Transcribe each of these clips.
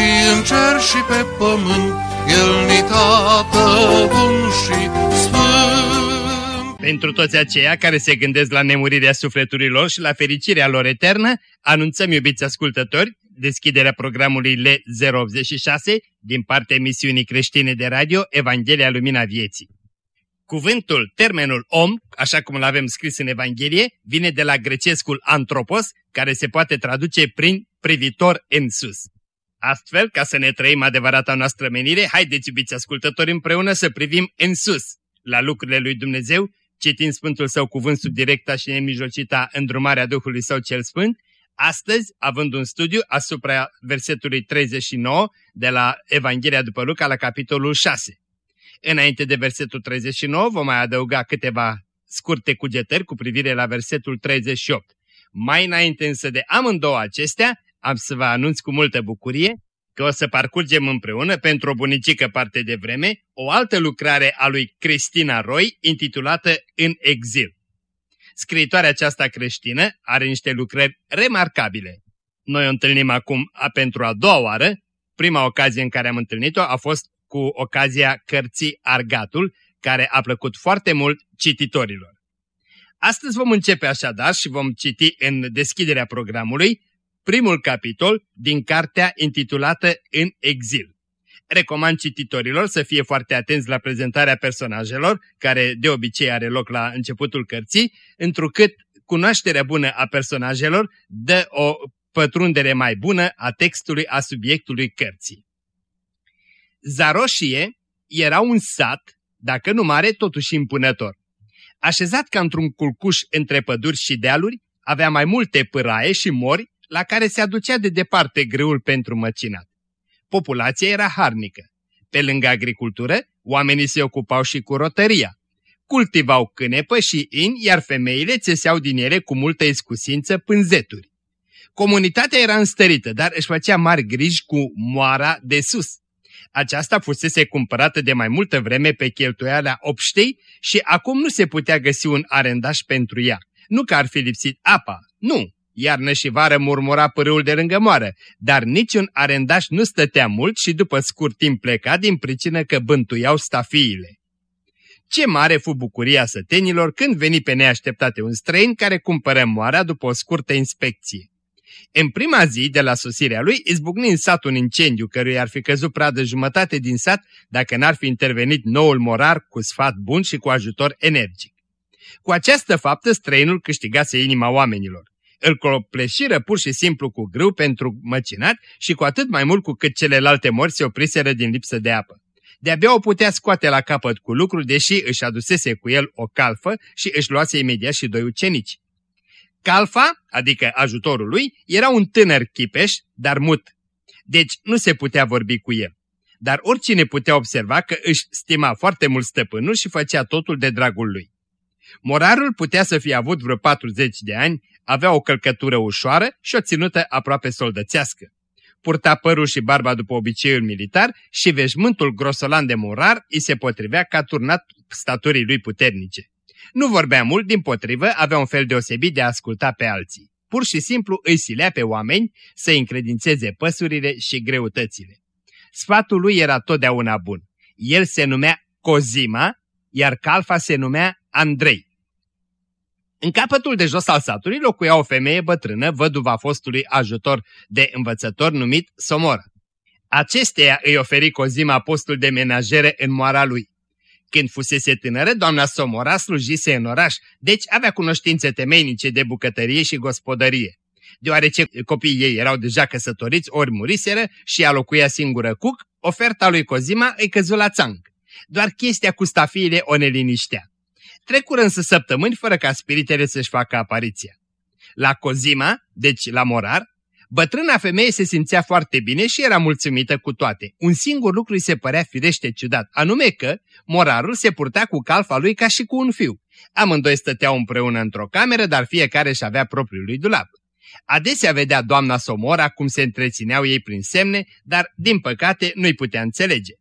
și în cer și pe pământ, El ni tată bun și sfânt. Pentru toți aceia care se gândesc la nemurirea sufleturilor și la fericirea lor eternă, anunțăm, iubiți ascultători, deschiderea programului L086 din partea emisiunii creștine de radio Evanghelia Lumina Vieții. Cuvântul, termenul om, așa cum îl avem scris în Evanghelie, vine de la grecescul antropos, care se poate traduce prin privitor în sus. Astfel, ca să ne trăim adevărata noastră menire, haideți, iubiți ascultători, împreună să privim în sus, la lucrurile lui Dumnezeu, citind Sfântul Său cuvânt sub directa și nemijlocita îndrumarea Duhului Său cel Sfânt, astăzi având un studiu asupra versetului 39 de la Evanghelia după Luca la capitolul 6. Înainte de versetul 39 vom mai adăuga câteva scurte cugetări cu privire la versetul 38. Mai înainte însă de amândouă acestea, am să vă anunț cu multă bucurie că o să parcurgem împreună pentru o bunicică parte de vreme o altă lucrare a lui Cristina Roy intitulată În exil. Scriitoarea aceasta creștină are niște lucrări remarcabile. Noi o întâlnim acum a, pentru a doua oară. Prima ocazie în care am întâlnit-o a fost cu ocazia cărții Argatul, care a plăcut foarte mult cititorilor. Astăzi vom începe așadar și vom citi în deschiderea programului primul capitol din cartea intitulată În exil. Recomand cititorilor să fie foarte atenți la prezentarea personajelor, care de obicei are loc la începutul cărții, întrucât cunoașterea bună a personajelor dă o pătrundere mai bună a textului, a subiectului cărții. Zaroșie era un sat, dacă nu mare, totuși impunător. Așezat ca într-un culcuș între păduri și dealuri, avea mai multe pâraie și mori la care se aducea de departe greul pentru măcinat. Populația era harnică. Pe lângă agricultură, oamenii se ocupau și cu rotăria. Cultivau cânepă și in, iar femeile țeseau din ele cu multă iscusință pânzeturi. Comunitatea era înstărită, dar își făcea mari griji cu moara de sus. Aceasta fusese cumpărată de mai multă vreme pe cheltuiala obștei și acum nu se putea găsi un arendaș pentru ea. Nu că ar fi lipsit apa, nu, Iarnă și vară murmura pârâul de lângă moară, dar niciun arendaș nu stătea mult și după scurt timp pleca din pricină că bântuiau stafiile. Ce mare fu bucuria sătenilor când veni pe neașteptate un străin care cumpără moara după o scurtă inspecție. În prima zi de la sosirea lui izbucni în sat un incendiu căruia ar fi căzut pradă jumătate din sat dacă n-ar fi intervenit noul morar cu sfat bun și cu ajutor energic. Cu această faptă străinul câștigase inima oamenilor. Îl copleșiră pur și simplu cu grâu pentru măcinat și cu atât mai mult cu cât celelalte morți se opriseră din lipsă de apă. De-abia o putea scoate la capăt cu lucru, deși își adusese cu el o calfă și își luase imediat și doi ucenici. Calfa, adică ajutorul lui, era un tânăr chipeș, dar mut. Deci nu se putea vorbi cu el. Dar oricine putea observa că își stima foarte mult stăpânul și făcea totul de dragul lui. Morarul putea să fie avut vreo 40 de ani, avea o călcătură ușoară și o ținută aproape soldățească. Purta părul și barba după obiceiul militar și veșmântul grosolan de morar îi se potrivea ca turnat staturii lui puternice. Nu vorbea mult, din potrivă, avea un fel deosebit de a asculta pe alții. Pur și simplu îi silea pe oameni să încredințeze păsurile și greutățile. Sfatul lui era totdeauna bun. El se numea Cozima, iar calfa se numea Andrei. În capătul de jos al satului locuia o femeie bătrână, văduva fostului ajutor de învățător numit Somora. Acesteia îi oferi Cozima postul de menajere în moara lui. Când fusese tânără, doamna Somora slujise în oraș, deci avea cunoștințe temeinice de bucătărie și gospodărie. Deoarece copiii ei erau deja căsătoriți ori muriseră și ea locuia singură cuc, oferta lui Cozima îi căzu la țang. Doar chestia cu stafiile o neliniștea. Trecură însă săptămâni fără ca spiritele să-și facă apariția. La Cozima, deci la Morar, Bătrâna femeie se simțea foarte bine și era mulțumită cu toate. Un singur lucru îi se părea firește ciudat, anume că morarul se purta cu calfa lui ca și cu un fiu. Amândoi stăteau împreună într-o cameră, dar fiecare își avea propriul lui dulap. Adesea vedea doamna Somora cum se întrețineau ei prin semne, dar, din păcate, nu-i putea înțelege.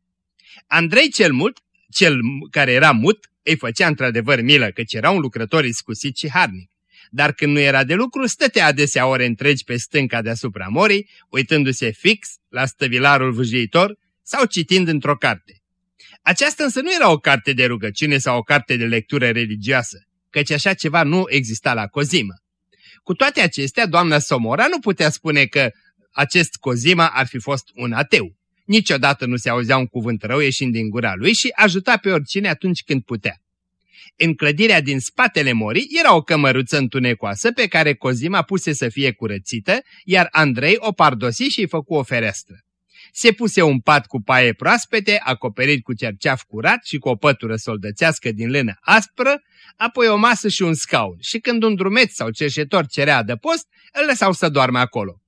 Andrei cel mult, cel care era mut, îi făcea într-adevăr milă, căci era un lucrător iscusit și harnic. Dar când nu era de lucru, stătea adesea ore întregi pe stânca deasupra morii, uitându-se fix la stăvilarul vâjitor sau citind într-o carte. Aceasta însă nu era o carte de rugăciune sau o carte de lectură religioasă, căci așa ceva nu exista la Cozimă. Cu toate acestea, doamna Somora nu putea spune că acest Cozima ar fi fost un ateu. Niciodată nu se auzea un cuvânt rău ieșind din gura lui și ajuta pe oricine atunci când putea. În clădirea din spatele morii era o cămăruță întunecoasă pe care Cozima puse să fie curățită, iar Andrei o pardosi și îi făcu o fereastră. Se puse un pat cu paie proaspete, acoperit cu cerceaf curat și cu o pătură soldățească din lână aspră, apoi o masă și un scaun și când un drumeț sau cerșetor cerea adăpost, îl lăsau să doarme acolo.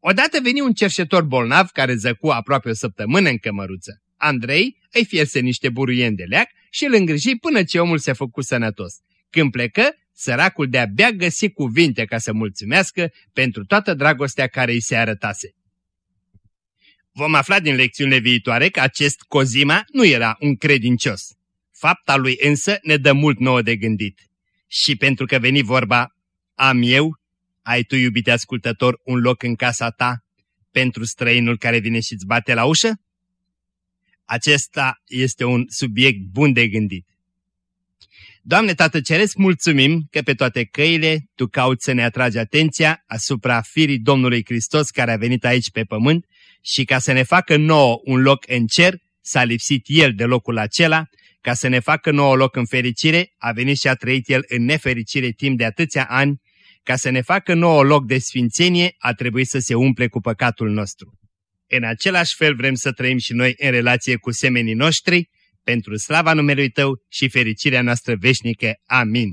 Odată veni un cerșetor bolnav care zăcu aproape o săptămână în cămăruță. Andrei îi fierse niște buruieni de leac și îl îngriji până ce omul se făcu sănătos. Când plecă, săracul de-abia găsi cuvinte ca să mulțumească pentru toată dragostea care îi se arătase. Vom afla din lecțiunile viitoare că acest Cozima nu era un credincios. Fapta lui însă ne dă mult nouă de gândit. Și pentru că veni vorba, am eu, ai tu, iubite ascultător, un loc în casa ta pentru străinul care vine și-ți bate la ușă? Acesta este un subiect bun de gândit. Doamne Tată Ceresc, mulțumim că pe toate căile Tu cauți să ne atragi atenția asupra firii Domnului Hristos care a venit aici pe pământ și ca să ne facă nouă un loc în cer, s-a lipsit El de locul acela, ca să ne facă nouă loc în fericire, a venit și a trăit El în nefericire timp de atâția ani, ca să ne facă nouă loc de sfințenie, a trebuit să se umple cu păcatul nostru. În același fel vrem să trăim și noi în relație cu semenii noștri, pentru slava numelui Tău și fericirea noastră veșnică. Amin.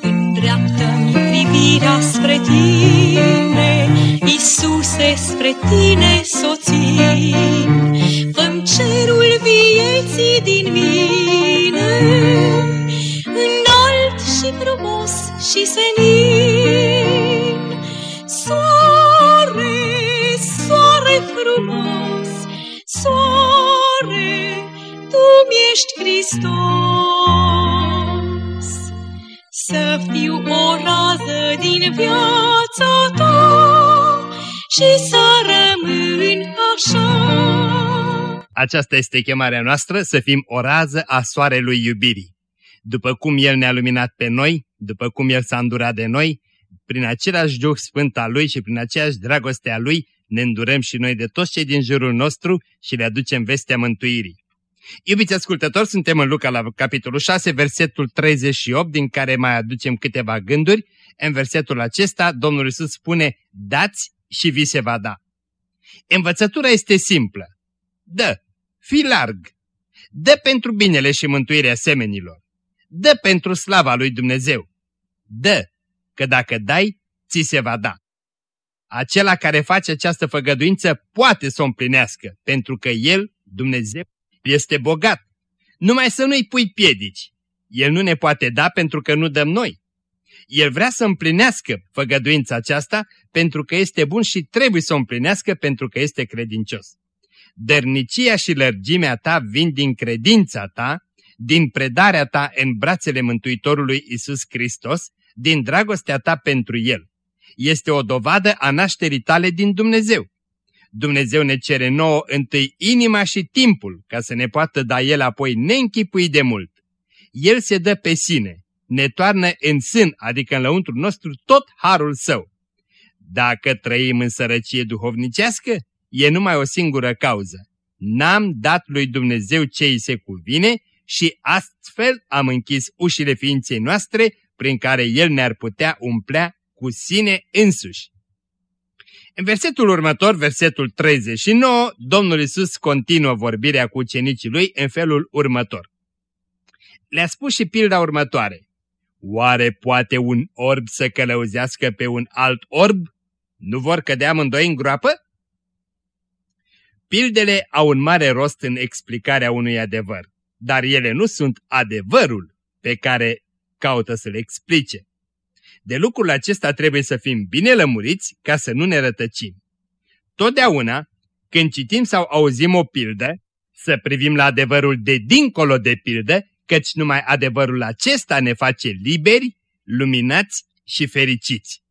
Îndreaptă-mi privirea spre Tine, Iisuse, spre Tine soțin. Fă-mi cerul vieții din mine, înalt și frumos și senin. Soare, soare frumos, soare, Tu mi-ești Hristos. Să fiu o rază din viața Ta și să rămân așa. Aceasta este chemarea noastră, să fim o rază a soarelui iubirii. După cum El ne-a luminat pe noi, după cum El s-a îndurat de noi, prin același Duh Sfânt al Lui și prin aceeași dragoste a Lui, ne îndurăm și noi de toți cei din jurul nostru și le aducem vestea mântuirii. Iubiți ascultători, suntem în Luca la capitolul 6, versetul 38, din care mai aducem câteva gânduri. În versetul acesta, Domnul Iisus spune, dați și vi se va da. Învățătura este simplă. Dă, fi larg. Dă pentru binele și mântuirea semenilor. Dă pentru slava lui Dumnezeu. Dă, că dacă dai, ți se va da. Acela care face această făgăduință poate să o împlinească, pentru că El, Dumnezeu, este bogat. Numai să nu-i pui piedici. El nu ne poate da pentru că nu dăm noi. El vrea să împlinească făgăduința aceasta pentru că este bun și trebuie să o împlinească pentru că este credincios. Dărnicia și lărgimea ta vin din credința ta, din predarea ta în brațele Mântuitorului Isus Hristos, din dragostea ta pentru El. Este o dovadă a nașterii tale din Dumnezeu. Dumnezeu ne cere nouă întâi inima și timpul ca să ne poată da El apoi neînchipui de mult. El se dă pe sine, ne toarnă în sân, adică în lăuntru nostru, tot harul său. Dacă trăim în sărăcie duhovnicească, e numai o singură cauză. N-am dat lui Dumnezeu ce îi se cuvine și astfel am închis ușile ființei noastre prin care El ne-ar putea umplea cu sine însuși. În versetul următor, versetul 39, Domnul Isus continuă vorbirea cu ucenicii lui în felul următor. Le-a spus și pilda următoare. Oare poate un orb să călăuzească pe un alt orb? Nu vor cădea amândoi în groapă? Pildele au un mare rost în explicarea unui adevăr, dar ele nu sunt adevărul pe care caută să le explice. De lucrul acesta trebuie să fim bine lămuriți ca să nu ne rătăcim. Totdeauna, când citim sau auzim o pildă, să privim la adevărul de dincolo de pildă, căci numai adevărul acesta ne face liberi, luminați și fericiți.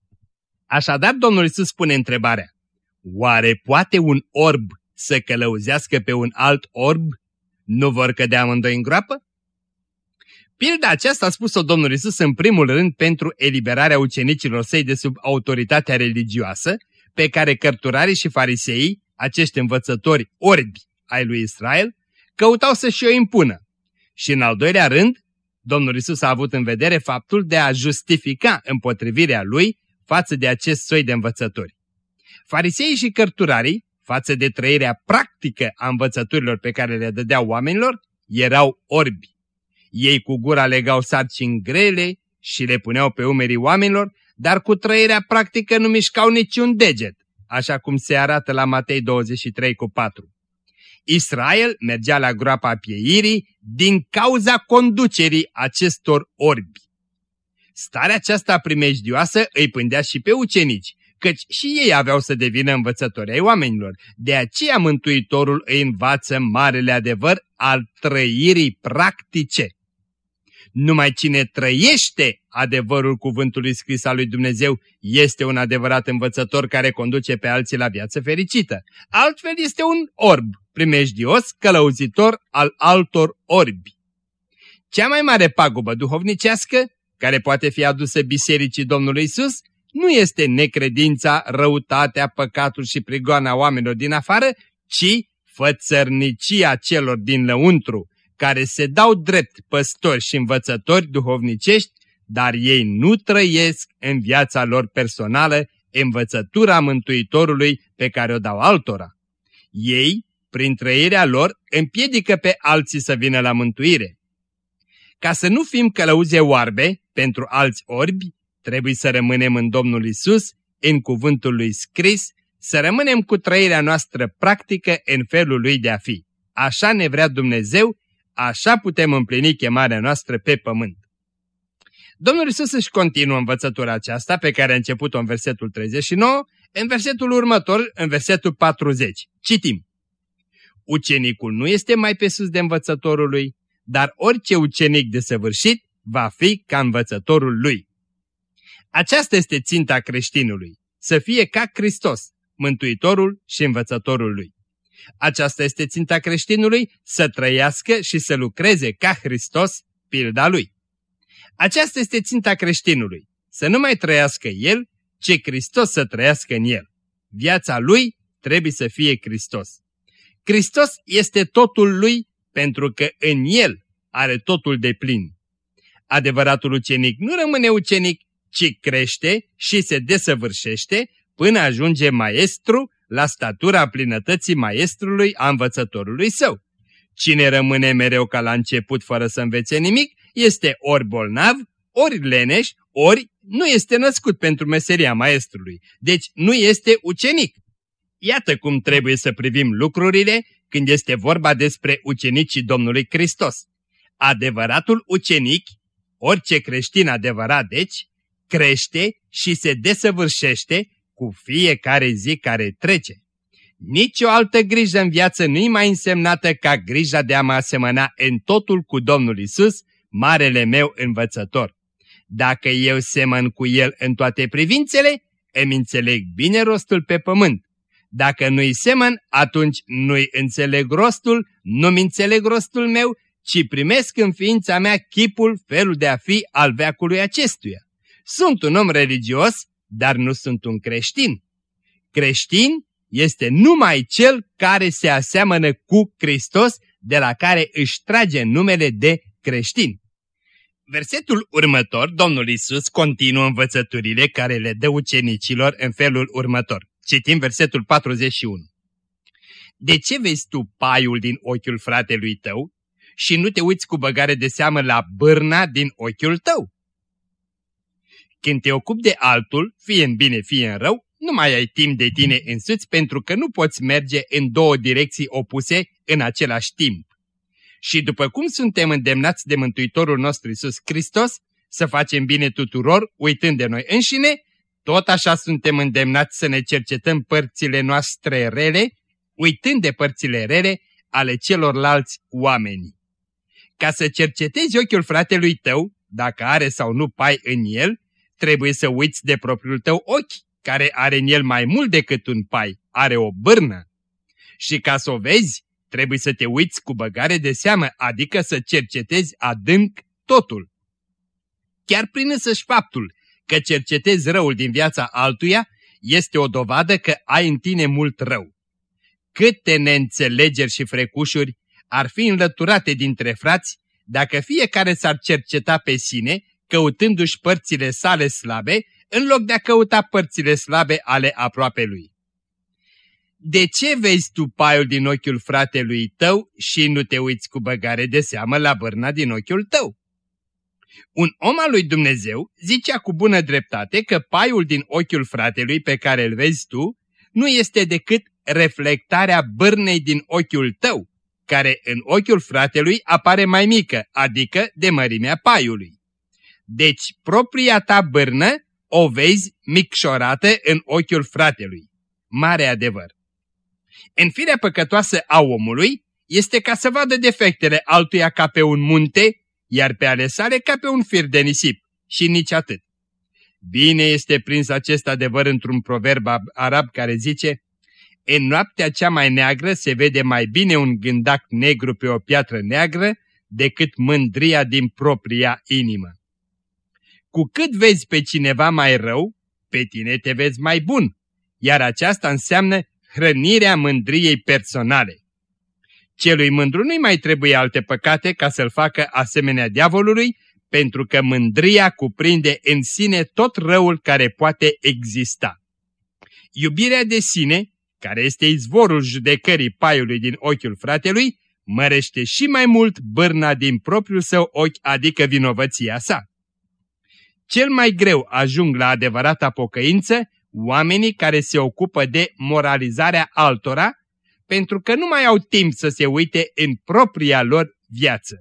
Așadar, Domnul Iisus spune întrebarea, oare poate un orb să călăuzească pe un alt orb? Nu vor cădea amândoi în groapă? Pilda aceasta a spus-o Domnul Isus în primul rând pentru eliberarea ucenicilor săi de sub autoritatea religioasă, pe care cărturarii și fariseii, acești învățători orbi ai lui Israel, căutau să-și o impună. Și în al doilea rând, Domnul Isus a avut în vedere faptul de a justifica împotrivirea lui față de acest soi de învățători. Fariseii și cărturarii, față de trăirea practică a învățăturilor pe care le dădeau oamenilor, erau orbi. Ei cu gura legau sarcini grele și le puneau pe umerii oamenilor, dar cu trăirea practică nu mișcau niciun deget, așa cum se arată la Matei 23 cu 4. Israel mergea la groapa pieirii din cauza conducerii acestor orbi. Starea aceasta primejdioasă îi pândea și pe ucenici, căci și ei aveau să devină învățători ai oamenilor. De aceea Mântuitorul îi învață marele adevăr al trăirii practice. Numai cine trăiește adevărul cuvântului scris al lui Dumnezeu este un adevărat învățător care conduce pe alții la viață fericită. Altfel este un orb, primejdios, călăuzitor al altor orbi. Cea mai mare pagubă duhovnicească, care poate fi adusă bisericii Domnului Isus, nu este necredința, răutatea, păcatul și prigoana oamenilor din afară, ci fățărnicia celor din lăuntru, care se dau drept păstori și învățători duhovnicești, dar ei nu trăiesc în viața lor personală învățătura Mântuitorului pe care o dau altora. Ei, prin trăirea lor, împiedică pe alții să vină la mântuire. Ca să nu fim călăuze oarbe pentru alți orbi, trebuie să rămânem în Domnul Isus, în cuvântul lui scris, să rămânem cu trăirea noastră practică în felul lui de a fi. Așa ne vrea Dumnezeu Așa putem împlini chemarea noastră pe pământ. Domnul Isus își continuă învățătura aceasta pe care a început-o în versetul 39, în versetul următor, în versetul 40. Citim. Ucenicul nu este mai pe sus de învățătorul lui, dar orice ucenic desăvârșit va fi ca învățătorul lui. Aceasta este ținta creștinului, să fie ca Hristos, Mântuitorul și învățătorul lui. Aceasta este ținta creștinului, să trăiască și să lucreze ca Hristos, pilda lui. Aceasta este ținta creștinului, să nu mai trăiască el, ci Hristos să trăiască în el. Viața lui trebuie să fie Hristos. Hristos este totul lui pentru că în el are totul de plin. Adevăratul ucenic nu rămâne ucenic, ci crește și se desăvârșește până ajunge maestru la statura plinătății maestrului a învățătorului său. Cine rămâne mereu ca la început fără să învețe nimic, este ori bolnav, ori leneș, ori nu este născut pentru meseria maestrului, deci nu este ucenic. Iată cum trebuie să privim lucrurile când este vorba despre ucenicii Domnului Hristos. Adevăratul ucenic, orice creștin adevărat deci, crește și se desăvârșește cu fiecare zi care trece. Nici o altă grijă în viață nu-i mai însemnată ca grija de a mă asemăna în totul cu Domnul Isus, marele meu învățător. Dacă eu semăn cu El în toate privințele, îmi înțeleg bine rostul pe pământ. Dacă nu-i semăn, atunci nu-i înțeleg rostul, nu-mi înțeleg rostul meu, ci primesc în ființa mea chipul, felul de a fi al veacului acestuia. Sunt un om religios, dar nu sunt un creștin. Creștin este numai cel care se aseamănă cu Hristos, de la care își trage numele de creștin. Versetul următor, Domnul Isus continuă învățăturile care le dă ucenicilor în felul următor. Citim versetul 41. De ce vezi tu paiul din ochiul fratelui tău și nu te uiți cu băgare de seamă la bârna din ochiul tău? Când te ocupi de altul, fie în bine, fie în rău, nu mai ai timp de tine însuți pentru că nu poți merge în două direcții opuse în același timp. Și după cum suntem îndemnați de Mântuitorul nostru Isus Hristos să facem bine tuturor, uitând de noi înșine, tot așa suntem îndemnați să ne cercetăm părțile noastre rele, uitând de părțile rele ale celorlalți oameni. Ca să cercetezi ochiul fratelui tău, dacă are sau nu pai în el, trebuie să uiți de propriul tău ochi, care are în el mai mult decât un pai, are o bârnă. Și ca să o vezi, trebuie să te uiți cu băgare de seamă, adică să cercetezi adânc totul. Chiar prin însăși faptul că cercetezi răul din viața altuia, este o dovadă că ai în tine mult rău. Câte neînțelegeri și frecușuri ar fi înlăturate dintre frați dacă fiecare s-ar cerceta pe sine, căutându-și părțile sale slabe, în loc de a căuta părțile slabe ale aproape lui. De ce vezi tu paiul din ochiul fratelui tău și nu te uiți cu băgare de seamă la bărna din ochiul tău? Un om al lui Dumnezeu zicea cu bună dreptate că paiul din ochiul fratelui pe care îl vezi tu nu este decât reflectarea bârnei din ochiul tău, care în ochiul fratelui apare mai mică, adică de mărimea paiului. Deci propria ta bârnă o vezi micșorată în ochiul fratelui. Mare adevăr. În firea păcătoasă a omului este ca să vadă defectele altuia ca pe un munte, iar pe ale sale ca pe un fir de nisip și nici atât. Bine este prins acest adevăr într-un proverb arab care zice În noaptea cea mai neagră se vede mai bine un gândac negru pe o piatră neagră decât mândria din propria inimă. Cu cât vezi pe cineva mai rău, pe tine te vezi mai bun, iar aceasta înseamnă hrănirea mândriei personale. Celui mândru nu-i mai trebuie alte păcate ca să-l facă asemenea diavolului, pentru că mândria cuprinde în sine tot răul care poate exista. Iubirea de sine, care este izvorul judecării paiului din ochiul fratelui, mărește și mai mult bârna din propriul său ochi, adică vinovăția sa. Cel mai greu ajung la adevărata pocăință oamenii care se ocupă de moralizarea altora, pentru că nu mai au timp să se uite în propria lor viață.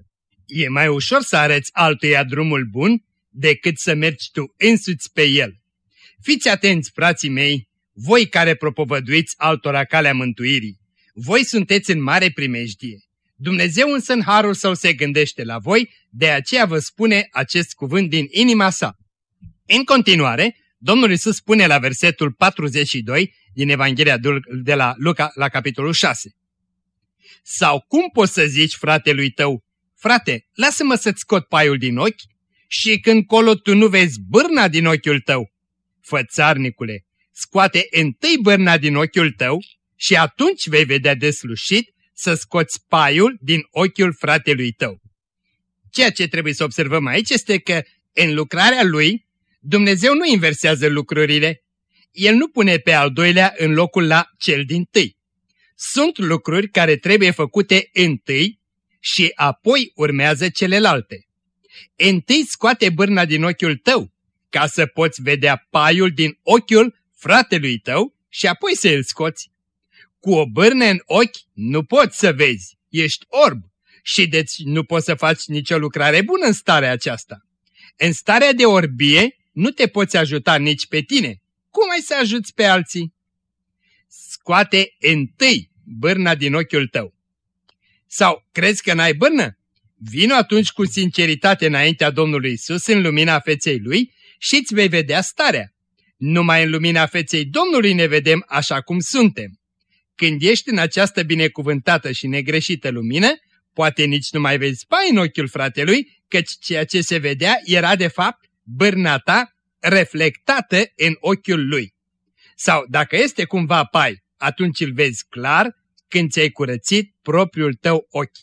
E mai ușor să arăți altuia drumul bun decât să mergi tu însuți pe el. Fiți atenți, frații mei, voi care propovăduiți altora calea mântuirii. Voi sunteți în mare primejdie. Dumnezeu însă în harul său se gândește la voi, de aceea vă spune acest cuvânt din inima sa. În continuare, Domnul Isus spune la versetul 42 din Evanghelia de la Luca la capitolul 6. Sau cum poți să zici fratelui tău, frate, lasă-mă să-ți scot paiul din ochi și când colo tu nu vezi bârna din ochiul tău? Fățarnicule, scoate întâi bârna din ochiul tău și atunci vei vedea deslușit să scoți paiul din ochiul fratelui tău. Ceea ce trebuie să observăm aici este că în lucrarea lui Dumnezeu nu inversează lucrurile. El nu pune pe al doilea în locul la cel din tâi. Sunt lucruri care trebuie făcute întâi și apoi urmează celelalte. Întâi scoate bârna din ochiul tău, ca să poți vedea paiul din ochiul fratelui tău și apoi să îl scoți. Cu o bârnă în ochi nu poți să vezi, ești orb și deci nu poți să faci nicio lucrare bună în starea aceasta. În starea de orbie nu te poți ajuta nici pe tine. Cum ai să ajuți pe alții? Scoate întâi bârna din ochiul tău. Sau crezi că n-ai bârnă? Vino atunci cu sinceritate înaintea Domnului Isus în lumina feței Lui și îți vei vedea starea. Numai în lumina feței Domnului ne vedem așa cum suntem. Când ești în această binecuvântată și negreșită lumină, poate nici nu mai vezi pai în ochiul fratelui, căci ceea ce se vedea era de fapt bârna ta reflectată în ochiul lui. Sau dacă este cumva pai, atunci îl vezi clar când ți-ai curățit propriul tău ochi.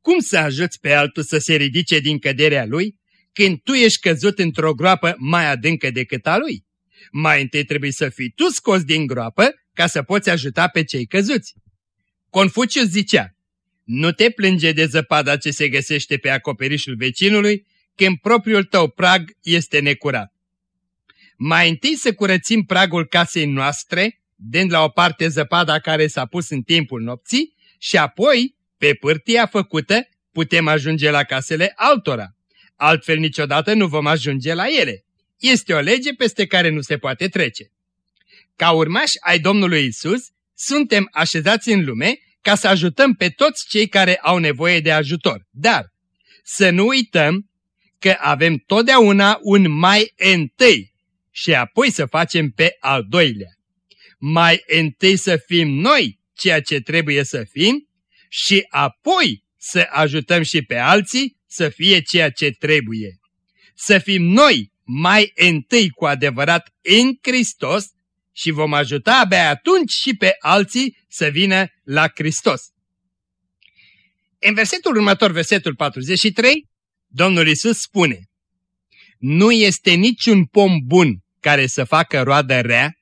Cum să ajuți pe altul să se ridice din căderea lui când tu ești căzut într-o groapă mai adâncă decât a lui? Mai întâi trebuie să fii tu scos din groapă ca să poți ajuta pe cei căzuți. Confucius zicea, nu te plânge de zăpada ce se găsește pe acoperișul vecinului, când propriul tău prag este necurat. Mai întâi să curățim pragul casei noastre, dând la o parte zăpada care s-a pus în timpul nopții, și apoi, pe pârtia făcută, putem ajunge la casele altora. Altfel niciodată nu vom ajunge la ele. Este o lege peste care nu se poate trece. Ca urmași ai Domnului Isus, suntem așezați în lume ca să ajutăm pe toți cei care au nevoie de ajutor. Dar să nu uităm că avem totdeauna un mai întâi și apoi să facem pe al doilea. Mai întâi să fim noi ceea ce trebuie să fim și apoi să ajutăm și pe alții să fie ceea ce trebuie. Să fim noi mai întâi cu adevărat în Hristos și vom ajuta abia atunci și pe alții să vină la Hristos. În versetul următor, versetul 43, Domnul Isus spune Nu este niciun pom bun care să facă roadă rea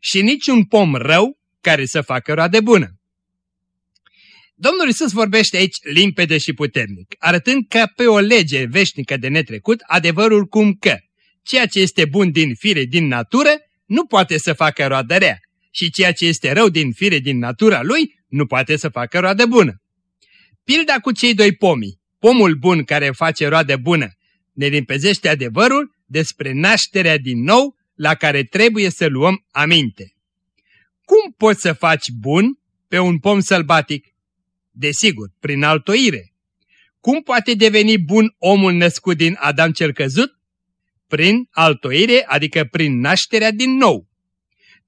și niciun pom rău care să facă roadă bună. Domnul Isus vorbește aici limpede și puternic, arătând că pe o lege veșnică de netrecut, adevărul cum că ceea ce este bun din fire, din natură, nu poate să facă roadă rea și ceea ce este rău din fire, din natura lui, nu poate să facă roadă bună. Pilda cu cei doi pomi, pomul bun care face roadă bună, ne limpezește adevărul despre nașterea din nou la care trebuie să luăm aminte. Cum poți să faci bun pe un pom sălbatic? Desigur, prin altoire. Cum poate deveni bun omul născut din Adam cel căzut? Prin altoire, adică prin nașterea din nou.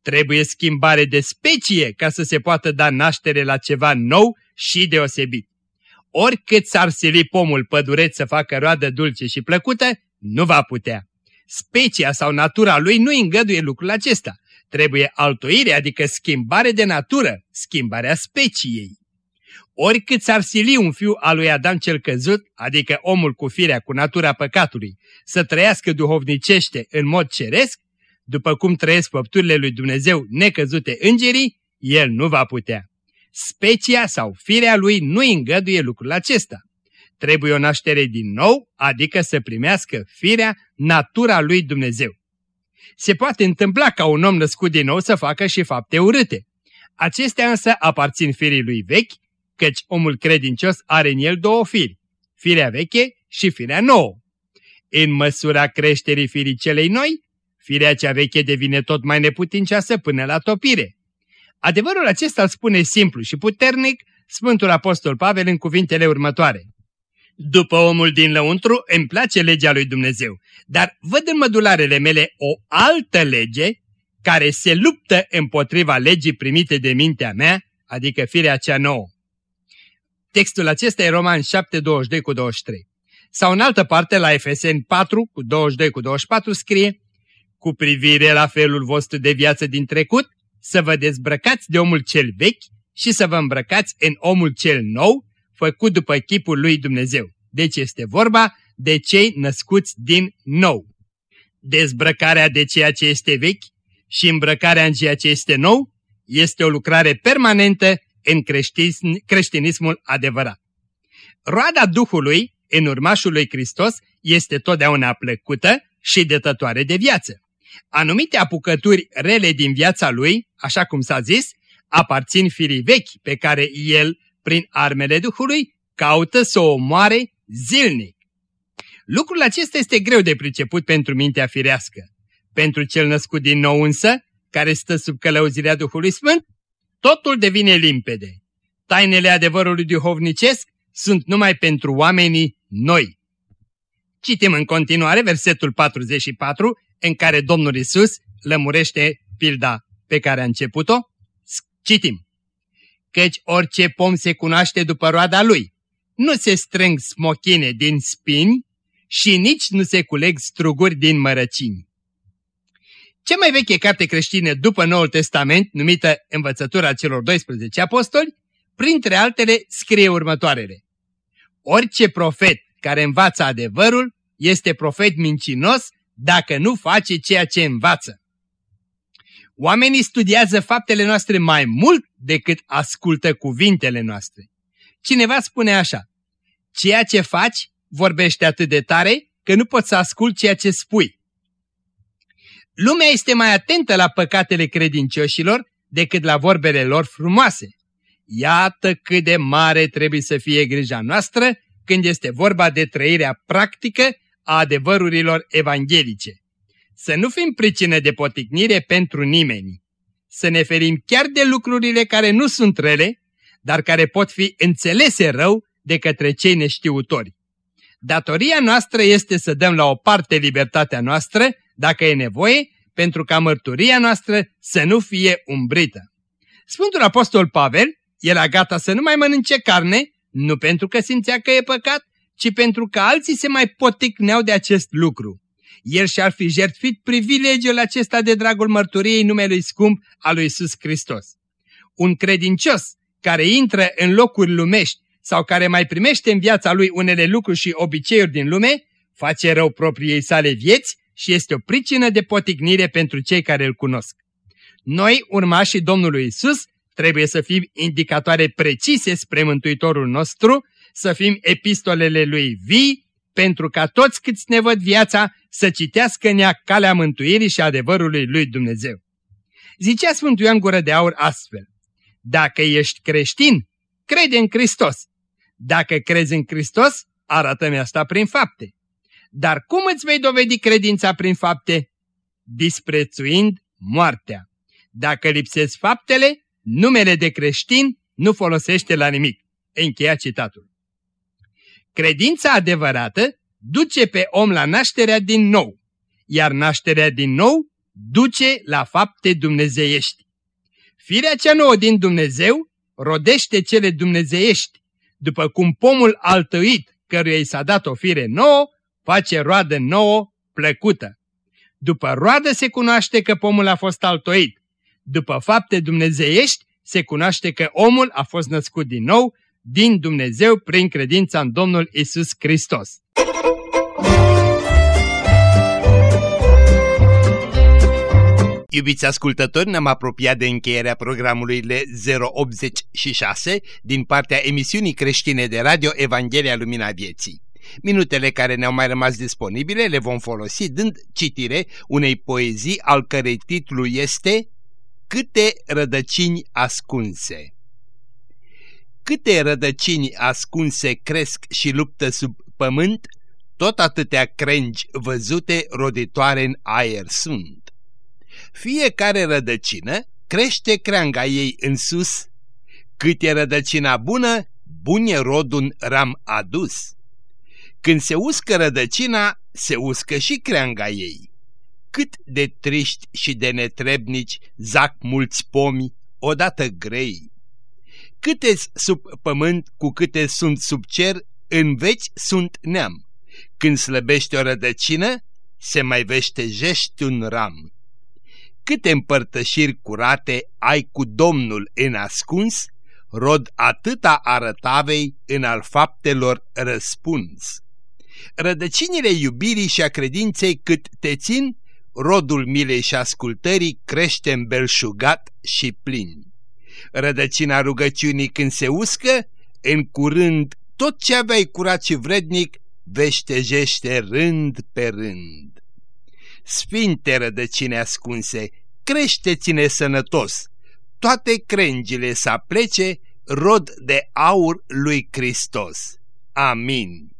Trebuie schimbare de specie ca să se poată da naștere la ceva nou și deosebit. Oricât s-ar sili pomul pădureț să facă roadă dulce și plăcută, nu va putea. Specia sau natura lui nu îngăduie lucrul acesta. Trebuie altoire, adică schimbare de natură, schimbarea speciei. Oricât s-ar sili un fiu al lui Adam cel căzut, adică omul cu firea, cu natura păcatului, să trăiască duhovnicește în mod ceresc, după cum trăiesc făpturile lui Dumnezeu necăzute îngerii, el nu va putea. Specia sau firea lui nu îngăduie lucrul acesta. Trebuie o naștere din nou, adică să primească firea, natura lui Dumnezeu. Se poate întâmpla ca un om născut din nou să facă și fapte urâte. Acestea însă aparțin firii lui vechi, căci omul credincios are în el două firi, firea veche și firea nouă. În măsura creșterii firii celei noi, firea cea veche devine tot mai neputincioasă până la topire. Adevărul acesta îl spune simplu și puternic Sfântul Apostol Pavel în cuvintele următoare. După omul din lăuntru îmi place legea lui Dumnezeu, dar văd în mădularele mele o altă lege care se luptă împotriva legii primite de mintea mea, adică firea cea nouă. Textul acesta e Roman 7, 22 cu 23. Sau în altă parte, la Efeseni 4, cu 22 cu 24, scrie Cu privire la felul vostru de viață din trecut, să vă dezbrăcați de omul cel vechi și să vă îmbrăcați în omul cel nou, făcut după chipul lui Dumnezeu. Deci este vorba de cei născuți din nou. Dezbrăcarea de ceea ce este vechi și îmbrăcarea în ceea ce este nou este o lucrare permanentă în creștinism, creștinismul adevărat. Roada Duhului în urmașul lui Hristos este totdeauna plăcută și dătătoare de viață. Anumite apucături rele din viața lui, așa cum s-a zis, aparțin firii vechi pe care el, prin armele Duhului, caută să o omoare zilnic. Lucrul acesta este greu de priceput pentru mintea firească. Pentru cel născut din nou însă, care stă sub călăuzirea Duhului Sfânt, totul devine limpede. Tainele adevărului duhovnicesc sunt numai pentru oamenii noi. Citim în continuare versetul 44, în care Domnul Isus lămurește pilda pe care a început-o. Citim. Căci orice pom se cunoaște după roada lui. Nu se strâng smochine din spini și nici nu se culeg struguri din mărăcini. Cea mai veche carte creștină după Noul Testament, numită Învățătura celor 12 apostoli, printre altele scrie următoarele. Orice profet care învață adevărul este profet mincinos dacă nu face ceea ce învață. Oamenii studiază faptele noastre mai mult decât ascultă cuvintele noastre. Cineva spune așa, ceea ce faci vorbește atât de tare că nu poți să ascult ceea ce spui. Lumea este mai atentă la păcatele credincioșilor decât la vorbele lor frumoase. Iată cât de mare trebuie să fie grija noastră când este vorba de trăirea practică a adevărurilor evanghelice. Să nu fim pricină de poticnire pentru nimeni. Să ne ferim chiar de lucrurile care nu sunt rele, dar care pot fi înțelese rău de către cei neștiutori. Datoria noastră este să dăm la o parte libertatea noastră, dacă e nevoie, pentru ca mărturia noastră să nu fie umbrită. Sfântul Apostol Pavel era gata să nu mai mănânce carne, nu pentru că simțea că e păcat, ci pentru că alții se mai poticneau de acest lucru. El și-ar fi jertfit privilegiul acesta de dragul mărturiei numelui scump al lui Iisus Hristos. Un credincios care intră în locuri lumești sau care mai primește în viața lui unele lucruri și obiceiuri din lume, face rău propriei sale vieți și este o pricină de potignire pentru cei care îl cunosc. Noi, urmașii Domnului Isus, trebuie să fim indicatoare precise spre Mântuitorul nostru, să fim epistolele lui vii, pentru ca toți câți ne văd viața să citească în ea calea mântuirii și adevărului lui Dumnezeu. Zicea Sfântul Ioan Gură de Aur astfel, Dacă ești creștin, crede în Hristos. Dacă crezi în Hristos, arată-mi asta prin fapte. Dar cum îți vei dovedi credința prin fapte? Disprețuind moartea. Dacă lipsesc faptele, numele de creștin nu folosește la nimic. Încheia citatul. Credința adevărată duce pe om la nașterea din nou, iar nașterea din nou duce la fapte dumnezeiești. Firea cea nouă din Dumnezeu rodește cele dumnezeiești, după cum pomul altăit căruia i s-a dat o fire nouă, face roadă nouă, plăcută. După roadă se cunoaște că pomul a fost altoit. După fapte dumnezeiești se cunoaște că omul a fost născut din nou, din Dumnezeu prin credința în Domnul Isus Hristos. Iubiți ascultători, ne-am apropiat de încheierea programului L086 din partea emisiunii creștine de radio Evanghelia Lumina Vieții. Minutele care ne-au mai rămas disponibile le vom folosi dând citire unei poezii al cărei titlu este Câte rădăcini ascunse. Câte rădăcini ascunse cresc și luptă sub pământ, tot atâtea crengi văzute roditoare în aer sunt. Fiecare rădăcină crește creanga ei în sus, cât e rădăcina bună, bun e rodul ram adus. Când se uscă rădăcina, se uscă și creanga ei. Cât de triști și de netrebnici zac mulți pomi, odată grei. Câte sub pământ cu câte sunt sub cer, în veci sunt neam. Când slăbește o rădăcină, se mai veștejește un ram. Câte împărtășiri curate ai cu Domnul în ascuns, rod atâta arătavei în al faptelor răspuns. Rădăcinile iubirii și a credinței cât te țin, rodul milei și ascultării crește belșugat și plin. Rădăcina rugăciunii când se uscă, în curând tot ce aveai curat și vrednic veștejește rând pe rând. Sfinte rădăcine ascunse, crește-ține sănătos, toate crengile să plece rod de aur lui Hristos. Amin.